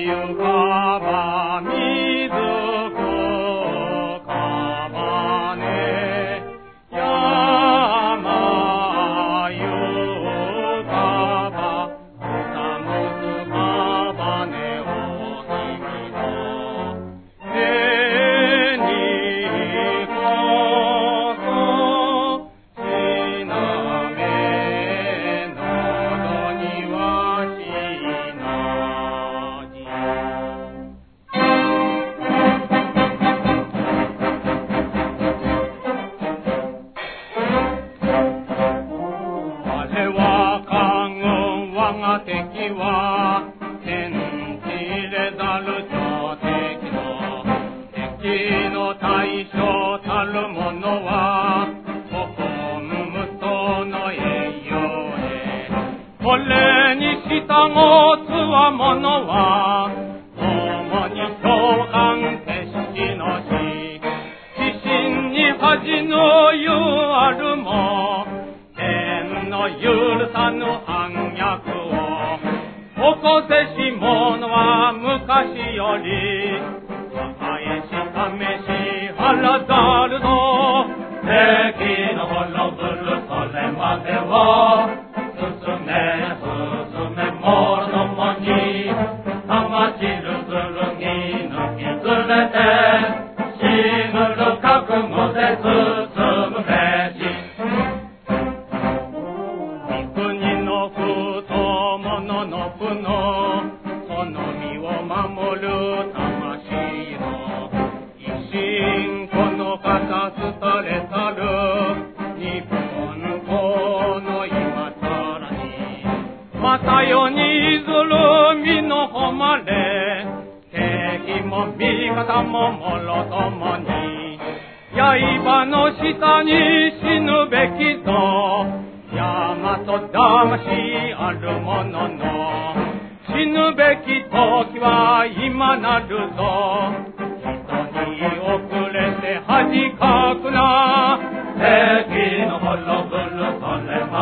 you me the 敵は天地れざる朝敵の敵の対象たるものは本無双の栄養へこれに従うつわものは共に召喚決死の死自身に恥の言うあるも天の許さぬ反こせし者は昔より若えし試し腹ざるぞ敵の滅ぶるそれまでは進め進めもろともに玉散る剣抜き連れて死ぬる覚悟で進むべし。三国の不と者の不の日本の今更にまた世にずるみの誉れ敵も味方ももろともに刃の下に死ぬべきぞ大和魂あるものの死ぬべき時は今なるぞ。